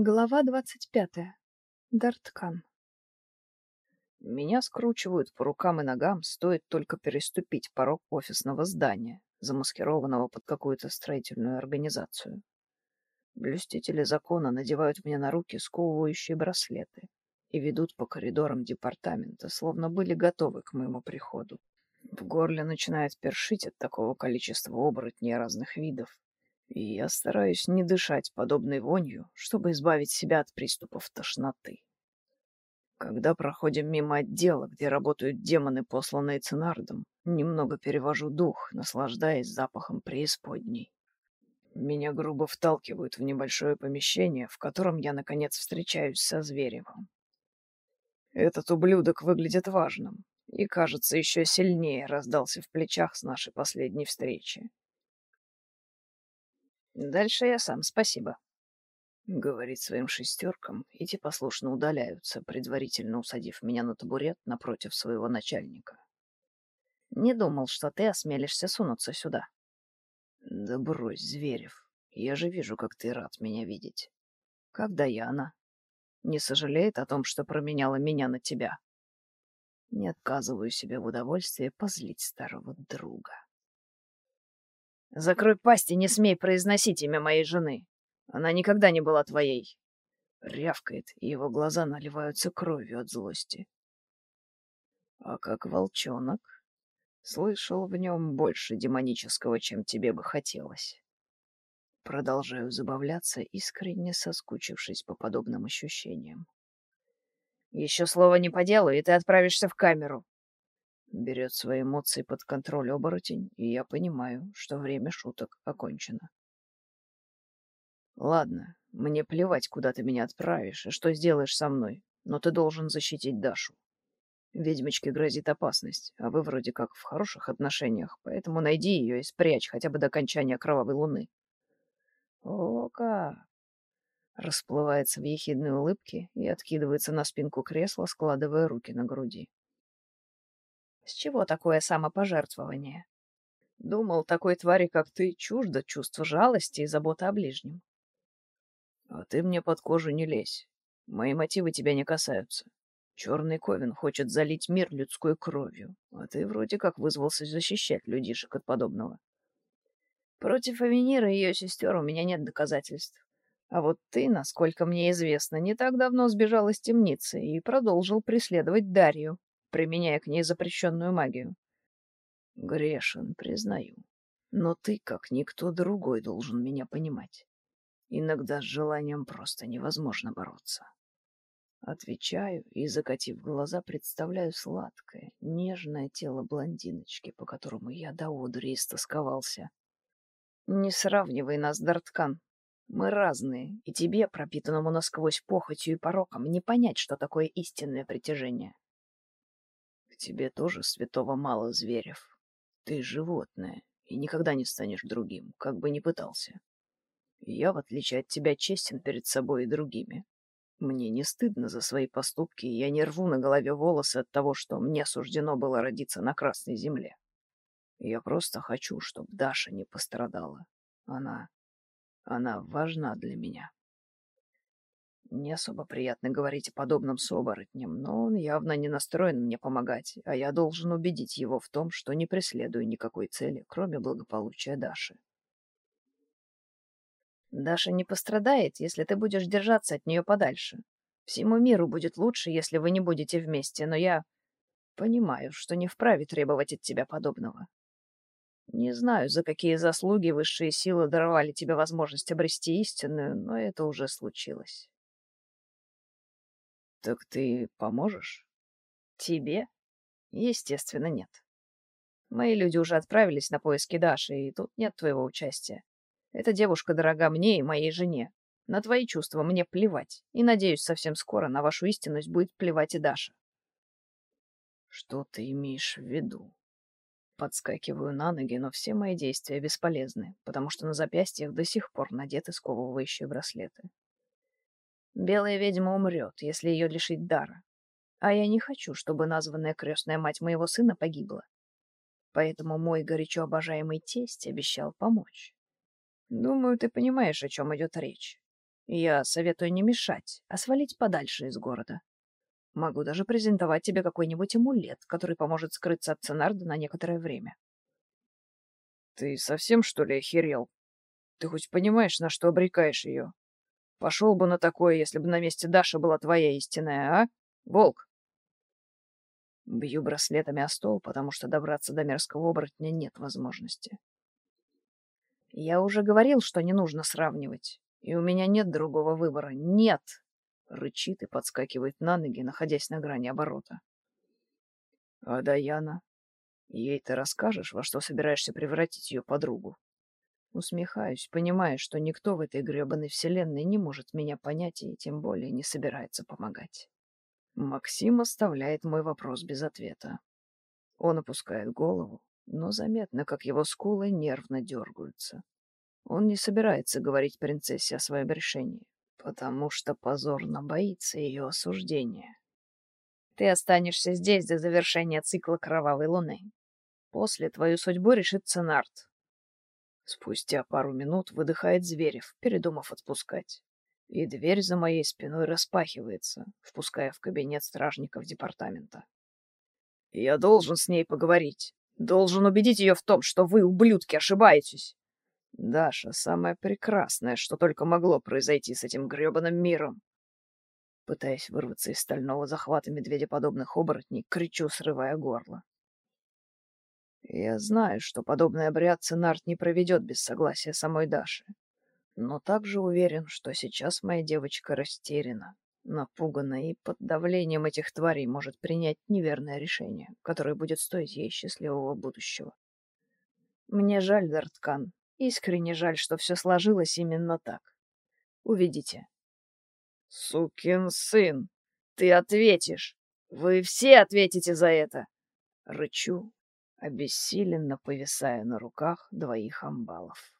Глава двадцать пятая. Дарткан. Меня скручивают по рукам и ногам, стоит только переступить порог офисного здания, замаскированного под какую-то строительную организацию. Блюстители закона надевают мне на руки сковывающие браслеты и ведут по коридорам департамента, словно были готовы к моему приходу. В горле начинает першить от такого количества оборотней разных видов, и я стараюсь не дышать подобной вонью, чтобы избавить себя от приступов тошноты. Когда проходим мимо отдела, где работают демоны, посланные Ценардом, немного перевожу дух, наслаждаясь запахом преисподней. Меня грубо вталкивают в небольшое помещение, в котором я, наконец, встречаюсь со Зверевым. Этот ублюдок выглядит важным и, кажется, еще сильнее раздался в плечах с нашей последней встречи. Дальше я сам, спасибо. Говорит своим шестеркам, и те послушно удаляются, предварительно усадив меня на табурет напротив своего начальника. Не думал, что ты осмелишься сунуться сюда. Да брось, Зверев. Я же вижу, как ты рад меня видеть. Когда я она? Не сожалеет о том, что променяла меня на тебя? Не отказываю себе в удовольствии позлить старого друга. Закрой пасть и не смей произносить имя моей жены. Она никогда не была твоей. Рявкает, и его глаза наливаются кровью от злости. А как волчонок? Слышал в нем больше демонического, чем тебе бы хотелось. Продолжаю забавляться, искренне соскучившись по подобным ощущениям. Еще слово не по делу, и ты отправишься в камеру. Берет свои эмоции под контроль оборотень, и я понимаю, что время шуток окончено. Ладно, мне плевать, куда ты меня отправишь и что сделаешь со мной, но ты должен защитить Дашу. Ведьмочке грозит опасность, а вы вроде как в хороших отношениях, поэтому найди ее и спрячь хотя бы до окончания кровавой луны. О, как! Расплывается в ехидной улыбке и откидывается на спинку кресла, складывая руки на груди. С чего такое самопожертвование? Думал, такой твари, как ты, чуждо чувство жалости и забота о ближнем. А ты мне под кожу не лезь. Мои мотивы тебя не касаются. Черный Ковен хочет залить мир людской кровью, а ты вроде как вызвался защищать людишек от подобного. Против Авенира и ее сестер у меня нет доказательств. А вот ты, насколько мне известно, не так давно сбежал из темницы и продолжил преследовать Дарью, применяя к ней запрещенную магию. Грешен, признаю. Но ты, как никто другой, должен меня понимать. Иногда с желанием просто невозможно бороться. Отвечаю и, закатив глаза, представляю сладкое, нежное тело блондиночки, по которому я до одури истосковался. Не сравнивай нас, Дарткан. Мы разные, и тебе, пропитанному насквозь похотью и пороком, не понять, что такое истинное притяжение тебе тоже святого мало, Зверев. Ты животное и никогда не станешь другим, как бы ни пытался. Я, в отличие от тебя, честен перед собой и другими. Мне не стыдно за свои поступки, и я не рву на голове волосы от того, что мне суждено было родиться на Красной Земле. Я просто хочу, чтобы Даша не пострадала. Она... она важна для меня. Не особо приятно говорить о подобном с оборотнем, но он явно не настроен мне помогать, а я должен убедить его в том, что не преследую никакой цели, кроме благополучия Даши. Даша не пострадает, если ты будешь держаться от нее подальше. Всему миру будет лучше, если вы не будете вместе, но я понимаю, что не вправе требовать от тебя подобного. Не знаю, за какие заслуги высшие силы даровали тебе возможность обрести истинную, но это уже случилось. Так ты поможешь? Тебе? Естественно, нет. Мои люди уже отправились на поиски Даши, и тут нет твоего участия. Эта девушка дорога мне и моей жене. На твои чувства мне плевать, и, надеюсь, совсем скоро на вашу истинность будет плевать и Даша. Что ты имеешь в виду? Подскакиваю на ноги, но все мои действия бесполезны, потому что на запястьях до сих пор надеты сковывающие браслеты. Белая ведьма умрет, если ее лишить дара. А я не хочу, чтобы названная крестная мать моего сына погибла. Поэтому мой горячо обожаемый тесть обещал помочь. Думаю, ты понимаешь, о чем идет речь. Я советую не мешать, а свалить подальше из города. Могу даже презентовать тебе какой-нибудь амулет, который поможет скрыться от Ценарда на некоторое время. Ты совсем, что ли, охерел? Ты хоть понимаешь, на что обрекаешь ее? Пошел бы на такое, если бы на месте Даши была твоя истинная, а? Волк? Бью браслетами о стол, потому что добраться до мерзкого оборотня нет возможности. Я уже говорил, что не нужно сравнивать. И у меня нет другого выбора. Нет! Рычит и подскакивает на ноги, находясь на грани оборота. А Даяна? Ей ты расскажешь, во что собираешься превратить ее подругу? Усмехаюсь, понимая, что никто в этой гребаной вселенной не может меня понять и тем более не собирается помогать. Максим оставляет мой вопрос без ответа. Он опускает голову, но заметно, как его скулы нервно дергаются. Он не собирается говорить принцессе о своем решении, потому что позорно боится ее осуждения. Ты останешься здесь до завершения цикла Кровавой Луны. После твою судьбу решит Ценарт. Спустя пару минут выдыхает Зверев, передумав отпускать. И дверь за моей спиной распахивается, впуская в кабинет стражников департамента. Я должен с ней поговорить. Должен убедить ее в том, что вы, ублюдки, ошибаетесь. Даша — самое прекрасное, что только могло произойти с этим грёбаным миром. Пытаясь вырваться из стального захвата медведеподобных оборотней, кричу, срывая горло. Я знаю, что подобный обряд Ценарт не проведет без согласия самой Даши. Но также уверен, что сейчас моя девочка растеряна, напугана и под давлением этих тварей может принять неверное решение, которое будет стоить ей счастливого будущего. Мне жаль, Дарткан, Искренне жаль, что все сложилось именно так. Уведите. Сукин сын, ты ответишь. Вы все ответите за это. Рычу, обессиленно повисая на руках двоих амбалов.